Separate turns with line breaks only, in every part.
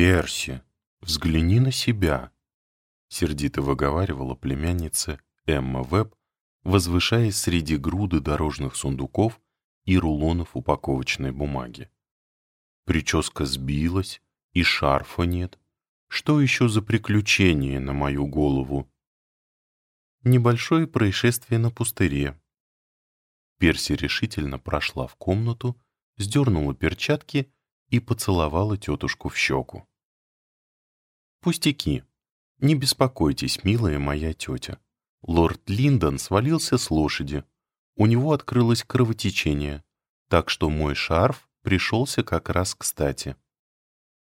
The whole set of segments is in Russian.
«Перси, взгляни на себя», — сердито выговаривала племянница Эмма Веб, возвышаясь среди груды дорожных сундуков и рулонов упаковочной бумаги. Прическа сбилась, и шарфа нет. Что еще за приключение на мою голову? Небольшое происшествие на пустыре. Перси решительно прошла в комнату, сдернула перчатки и поцеловала тетушку в щеку. «Пустяки. Не беспокойтесь, милая моя тетя. Лорд Линдон свалился с лошади. У него открылось кровотечение, так что мой шарф пришелся как раз кстати».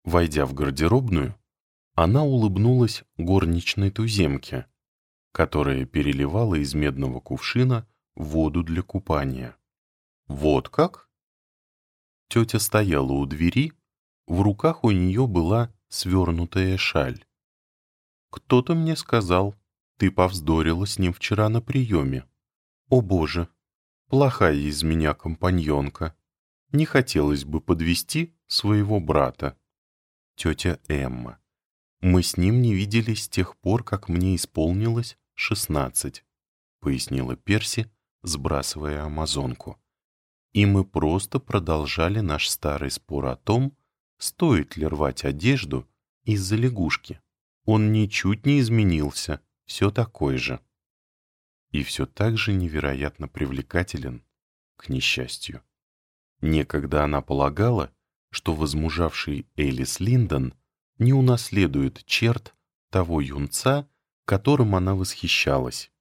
Войдя в гардеробную, она улыбнулась горничной туземке, которая переливала из медного кувшина воду для купания. «Вот как?» Тетя стояла у двери, в руках у нее была свернутая шаль. «Кто-то мне сказал, ты повздорила с ним вчера на приеме. О боже, плохая из меня компаньонка. Не хотелось бы подвести своего брата. Тетя Эмма. Мы с ним не виделись с тех пор, как мне исполнилось шестнадцать», — пояснила Перси, сбрасывая амазонку. И мы просто продолжали наш старый спор о том, стоит ли рвать одежду из-за лягушки. Он ничуть не изменился, все такой же. И все так же невероятно привлекателен, к несчастью. Некогда она полагала, что возмужавший Элис Линдон не унаследует черт того юнца, которым она восхищалась.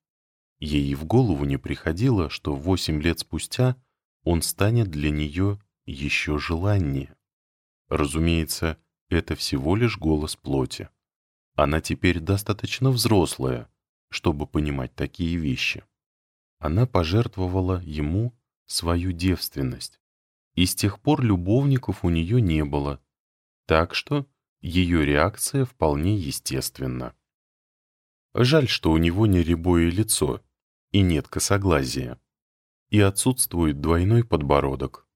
Ей в голову не приходило, что восемь лет спустя он станет для нее еще желаннее. Разумеется, это всего лишь голос плоти. Она теперь достаточно взрослая, чтобы понимать такие вещи. Она пожертвовала ему свою девственность, и с тех пор любовников у нее не было, так что ее реакция вполне естественна. Жаль, что у него не рябое лицо и нет косоглазия, и отсутствует двойной подбородок,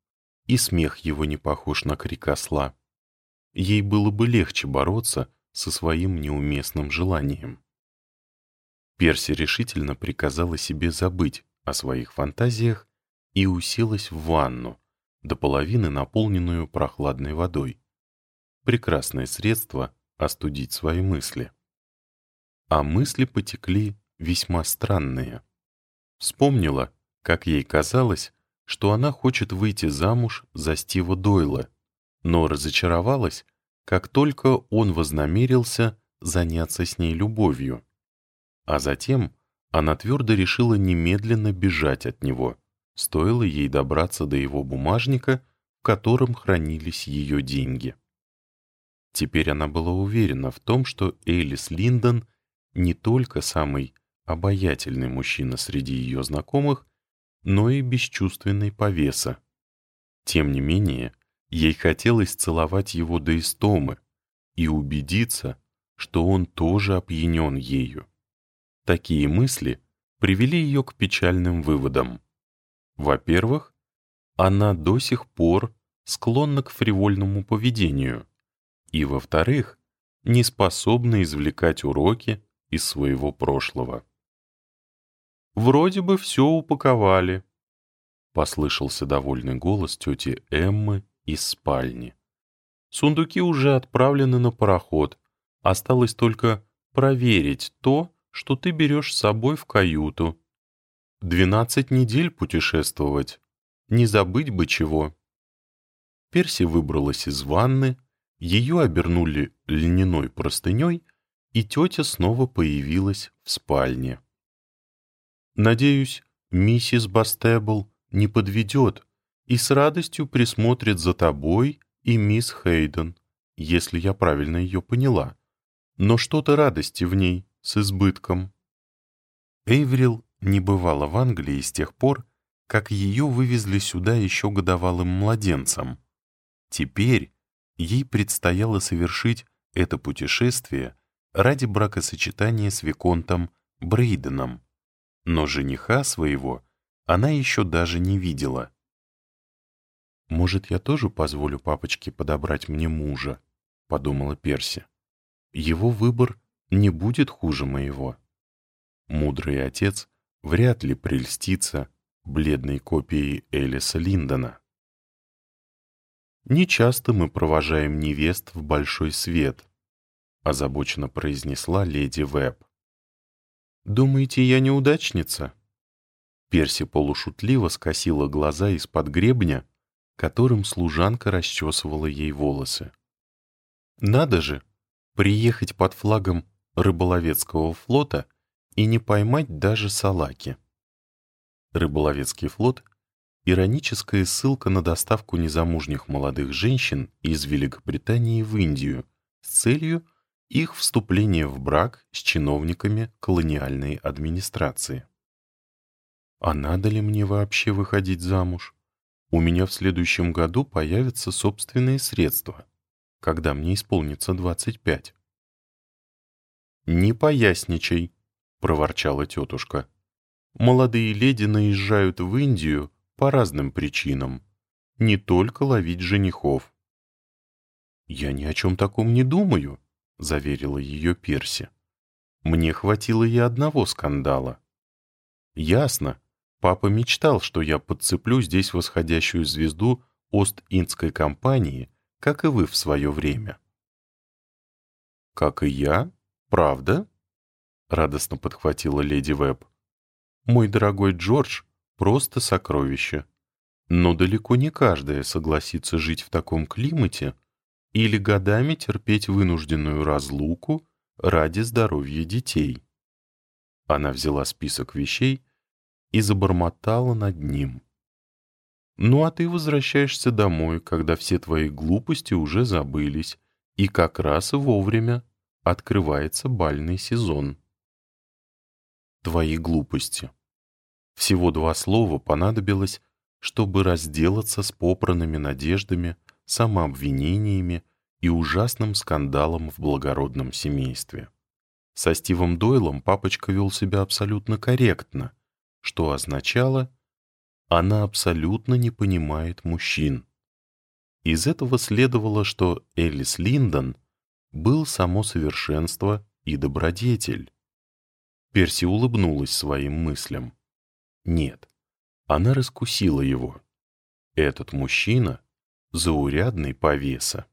и смех его не похож на крик осла. Ей было бы легче бороться со своим неуместным желанием. Перси решительно приказала себе забыть о своих фантазиях и уселась в ванну, до половины наполненную прохладной водой. Прекрасное средство остудить свои мысли. А мысли потекли весьма странные. Вспомнила, как ей казалось, что она хочет выйти замуж за Стива Дойла, но разочаровалась, как только он вознамерился заняться с ней любовью. А затем она твердо решила немедленно бежать от него, стоило ей добраться до его бумажника, в котором хранились ее деньги. Теперь она была уверена в том, что Элис Линдон не только самый обаятельный мужчина среди ее знакомых, но и бесчувственный повеса. Тем не менее, ей хотелось целовать его до истомы и убедиться, что он тоже опьянен ею. Такие мысли привели ее к печальным выводам. Во-первых, она до сих пор склонна к фривольному поведению, и, во-вторых, не способна извлекать уроки из своего прошлого. «Вроде бы все упаковали», — послышался довольный голос тети Эммы из спальни. «Сундуки уже отправлены на пароход. Осталось только проверить то, что ты берешь с собой в каюту. Двенадцать недель путешествовать. Не забыть бы чего». Перси выбралась из ванны, ее обернули льняной простыней, и тетя снова появилась в спальне. «Надеюсь, миссис Бастебл не подведет и с радостью присмотрит за тобой и мисс Хейден, если я правильно ее поняла. Но что-то радости в ней с избытком». Эйврил не бывала в Англии с тех пор, как ее вывезли сюда еще годовалым младенцем. Теперь ей предстояло совершить это путешествие ради бракосочетания с Виконтом Брейденом, но жениха своего она еще даже не видела. «Может, я тоже позволю папочке подобрать мне мужа?» — подумала Перси. «Его выбор не будет хуже моего». Мудрый отец вряд ли прельстится бледной копией Элиса Линдона. «Нечасто мы провожаем невест в большой свет», — озабоченно произнесла леди Веб. «Думаете, я неудачница?» Перси полушутливо скосила глаза из-под гребня, которым служанка расчесывала ей волосы. «Надо же, приехать под флагом рыболовецкого флота и не поймать даже салаки». Рыболовецкий флот — ироническая ссылка на доставку незамужних молодых женщин из Великобритании в Индию с целью их вступления в брак с чиновниками колониальной администрации. А надо ли мне вообще выходить замуж? У меня в следующем году появятся собственные средства, когда мне исполнится 25. «Не поясничай», — проворчала тетушка. «Молодые леди наезжают в Индию по разным причинам, не только ловить женихов». «Я ни о чем таком не думаю», — заверила ее Перси. «Мне хватило и одного скандала». «Ясно, Папа мечтал, что я подцеплю здесь восходящую звезду Ост-Индской компании, как и вы в свое время. «Как и я? Правда?» — радостно подхватила леди Веб. «Мой дорогой Джордж — просто сокровище. Но далеко не каждая согласится жить в таком климате или годами терпеть вынужденную разлуку ради здоровья детей». Она взяла список вещей, и забормотала над ним. «Ну а ты возвращаешься домой, когда все твои глупости уже забылись, и как раз вовремя открывается бальный сезон». «Твои глупости». Всего два слова понадобилось, чтобы разделаться с попранными надеждами, самообвинениями и ужасным скандалом в благородном семействе. Со Стивом Дойлом папочка вел себя абсолютно корректно — что означало «она абсолютно не понимает мужчин». Из этого следовало, что Элис Линдон был само совершенство и добродетель. Перси улыбнулась своим мыслям. Нет, она раскусила его. Этот мужчина — заурядный повеса.